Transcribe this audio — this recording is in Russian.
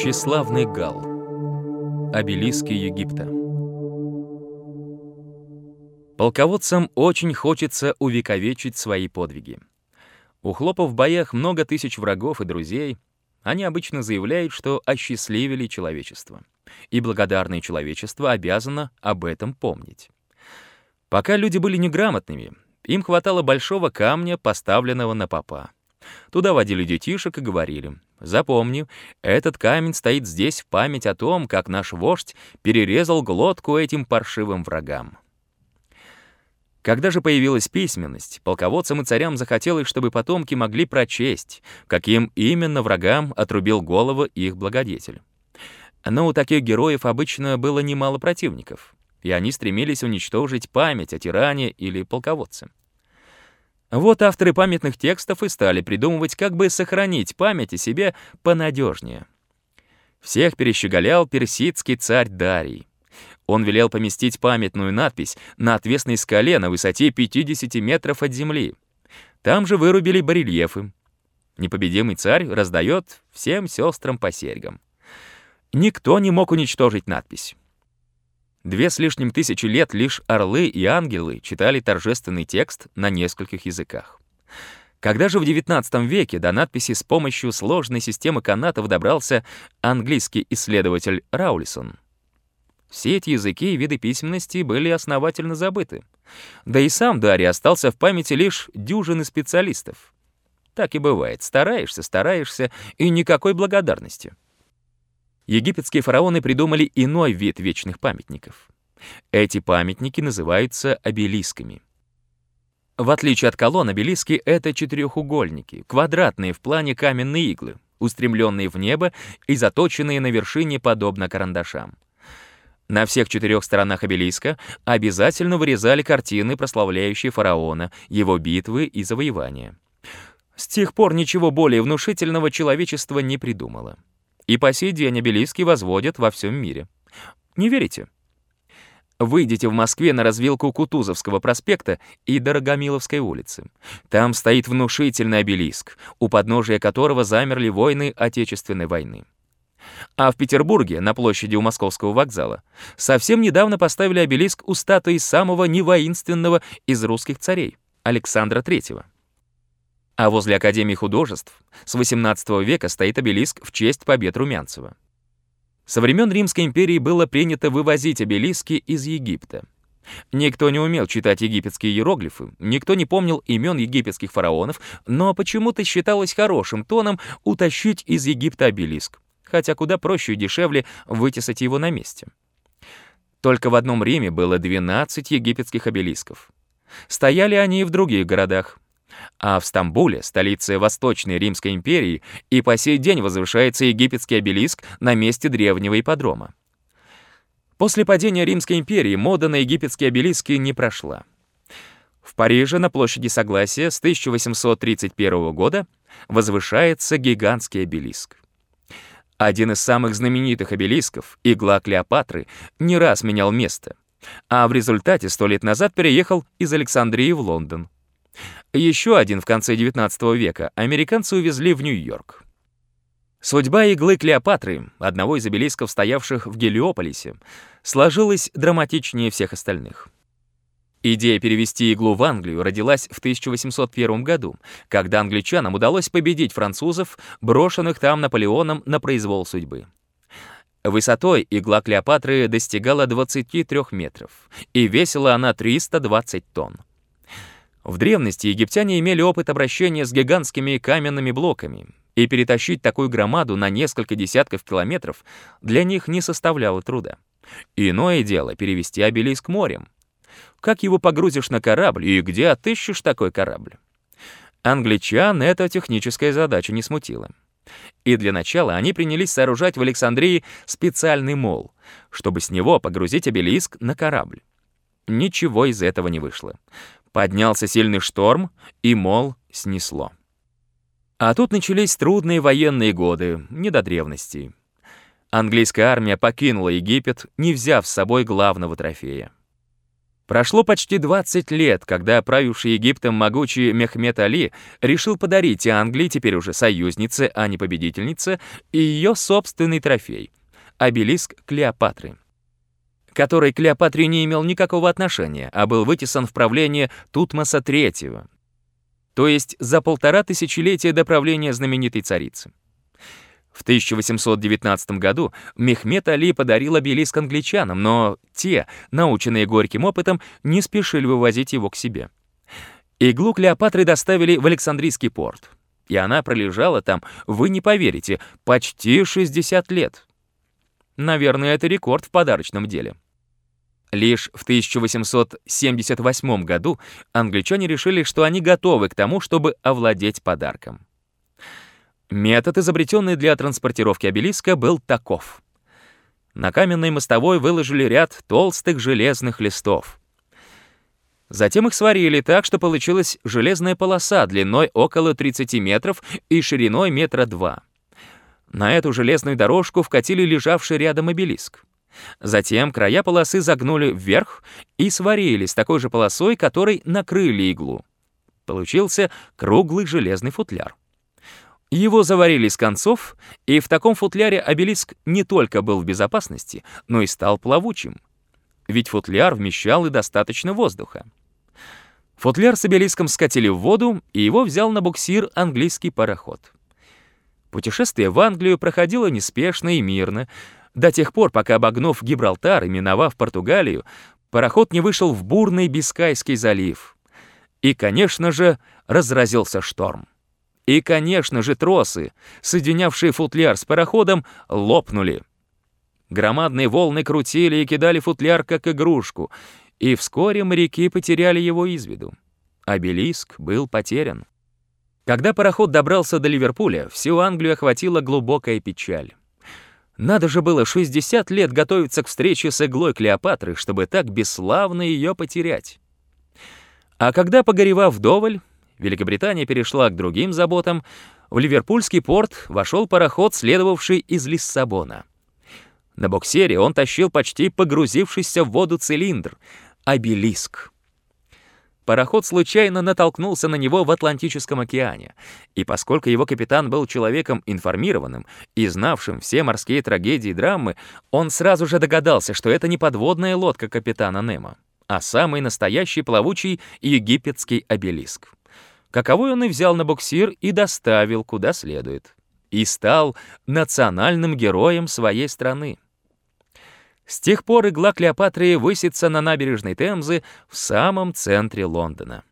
Тщеславный гал. Обелиски Египта. Полководцам очень хочется увековечить свои подвиги. У хлопов в боях много тысяч врагов и друзей. Они обычно заявляют, что осчастливили человечество. И благодарное человечество обязано об этом помнить. Пока люди были неграмотными, им хватало большого камня, поставленного на попа. Туда водили детишек и говорили, «Запомни, этот камень стоит здесь в память о том, как наш вождь перерезал глотку этим паршивым врагам». Когда же появилась письменность, полководцам и царям захотелось, чтобы потомки могли прочесть, каким именно врагам отрубил голову их благодетель. Но у таких героев обычно было немало противников, и они стремились уничтожить память о тиране или полководце. Вот авторы памятных текстов и стали придумывать, как бы сохранить память о себе понадежнее. Всех перещеголял персидский царь Дарий. Он велел поместить памятную надпись на отвесной скале на высоте 50 метров от земли. Там же вырубили барельефы. Непобедимый царь раздает всем сестрам по серьгам. Никто не мог уничтожить надпись. Две с лишним тысячи лет лишь орлы и ангелы читали торжественный текст на нескольких языках. Когда же в XIX веке до надписи с помощью сложной системы канатов добрался английский исследователь Раулисон, все эти языки и виды письменности были основательно забыты. Да и сам Дарий остался в памяти лишь дюжины специалистов. Так и бывает. Стараешься, стараешься, и никакой благодарности египетские фараоны придумали иной вид вечных памятников. Эти памятники называются обелисками. В отличие от колонн, обелиски — это четырехугольники, квадратные в плане каменные иглы, устремленные в небо и заточенные на вершине подобно карандашам. На всех четырех сторонах обелиска обязательно вырезали картины, прославляющие фараона, его битвы и завоевания. С тех пор ничего более внушительного человечество не придумало. И по сей день обелиски возводят во всем мире. Не верите? Выйдите в Москве на развилку Кутузовского проспекта и Дорогомиловской улицы. Там стоит внушительный обелиск, у подножия которого замерли войны Отечественной войны. А в Петербурге, на площади у Московского вокзала, совсем недавно поставили обелиск у статуи самого невоинственного из русских царей, Александра Третьего. А возле Академии художеств с XVIII века стоит обелиск в честь побед Румянцева. Со времен Римской империи было принято вывозить обелиски из Египта. Никто не умел читать египетские иероглифы, никто не помнил имен египетских фараонов, но почему-то считалось хорошим тоном утащить из Египта обелиск, хотя куда проще и дешевле вытесать его на месте. Только в одном Риме было 12 египетских обелисков. Стояли они и в других городах, а в Стамбуле, столице Восточной Римской империи, и по сей день возвышается египетский обелиск на месте древнего ипподрома. После падения Римской империи мода на египетские обелиски не прошла. В Париже на площади Согласия с 1831 года возвышается гигантский обелиск. Один из самых знаменитых обелисков, игла Клеопатры, не раз менял место, а в результате сто лет назад переехал из Александрии в Лондон. Еще один в конце XIX века американцы увезли в Нью-Йорк. Судьба иглы Клеопатры, одного из обелисков, стоявших в Гелиополисе, сложилась драматичнее всех остальных. Идея перевести иглу в Англию родилась в 1801 году, когда англичанам удалось победить французов, брошенных там Наполеоном на произвол судьбы. Высотой игла Клеопатры достигала 23 метров, и весила она 320 тонн. В древности египтяне имели опыт обращения с гигантскими каменными блоками, и перетащить такую громаду на несколько десятков километров для них не составляло труда. Иное дело перевести обелиск морем. Как его погрузишь на корабль и где отыщешь такой корабль? Англичан эта техническая задача не смутила. И для начала они принялись сооружать в Александрии специальный мол, чтобы с него погрузить обелиск на корабль. Ничего из этого не вышло. Поднялся сильный шторм, и, мол, снесло. А тут начались трудные военные годы, не до древности. Английская армия покинула Египет, не взяв с собой главного трофея. Прошло почти 20 лет, когда правивший Египтом могучий Мехмед Али решил подарить Англии, теперь уже союзнице, а не победительнице, ее собственный трофей — обелиск Клеопатры, который к Клеопатре не имел никакого отношения, а был вытесан в правление Тутмоса III, то есть за полтора тысячелетия до правления знаменитой царицы. В 1819 году Мехмед Али подарил обелиск англичанам, но те, наученные горьким опытом, не спешили вывозить его к себе. Иглу Клеопатры доставили в Александрийский порт, и она пролежала там, вы не поверите, почти 60 лет. Наверное, это рекорд в подарочном деле. Лишь в 1878 году англичане решили, что они готовы к тому, чтобы овладеть подарком. Метод, изобретенный для транспортировки обелиска, был таков. На каменной мостовой выложили ряд толстых железных листов. Затем их сварили так, что получилась железная полоса длиной около 30 метров и шириной метра два. На эту железную дорожку вкатили лежавший рядом обелиск. Затем края полосы загнули вверх и сварили с такой же полосой, которой накрыли иглу. Получился круглый железный футляр. Его заварили с концов, и в таком футляре обелиск не только был в безопасности, но и стал плавучим. Ведь футляр вмещал и достаточно воздуха. Футляр с обелиском скатили в воду, и его взял на буксир английский пароход. Путешествие в Англию проходило неспешно и мирно, до тех пор, пока, обогнув Гибралтар и миновав Португалию, пароход не вышел в бурный Бискайский залив. И, конечно же, разразился шторм. И, конечно же, тросы, соединявшие футляр с пароходом, лопнули. Громадные волны крутили и кидали футляр как игрушку, и вскоре моряки потеряли его из виду. Обелиск был потерян. Когда пароход добрался до Ливерпуля, всю Англию охватила глубокая печаль. Надо же было 60 лет готовиться к встрече с иглой Клеопатры, чтобы так бесславно ее потерять. А когда, погоревав вдоволь, Великобритания перешла к другим заботам, в Ливерпульский порт вошел пароход, следовавший из Лиссабона. На боксере он тащил почти погрузившийся в воду цилиндр — обелиск. Пароход случайно натолкнулся на него в Атлантическом океане, и поскольку его капитан был человеком информированным и знавшим все морские трагедии и драмы, он сразу же догадался, что это не подводная лодка капитана Немо, а самый настоящий плавучий египетский обелиск каковой он и взял на буксир и доставил куда следует. И стал национальным героем своей страны. С тех пор игла Клеопатры высится на набережной Темзы в самом центре Лондона.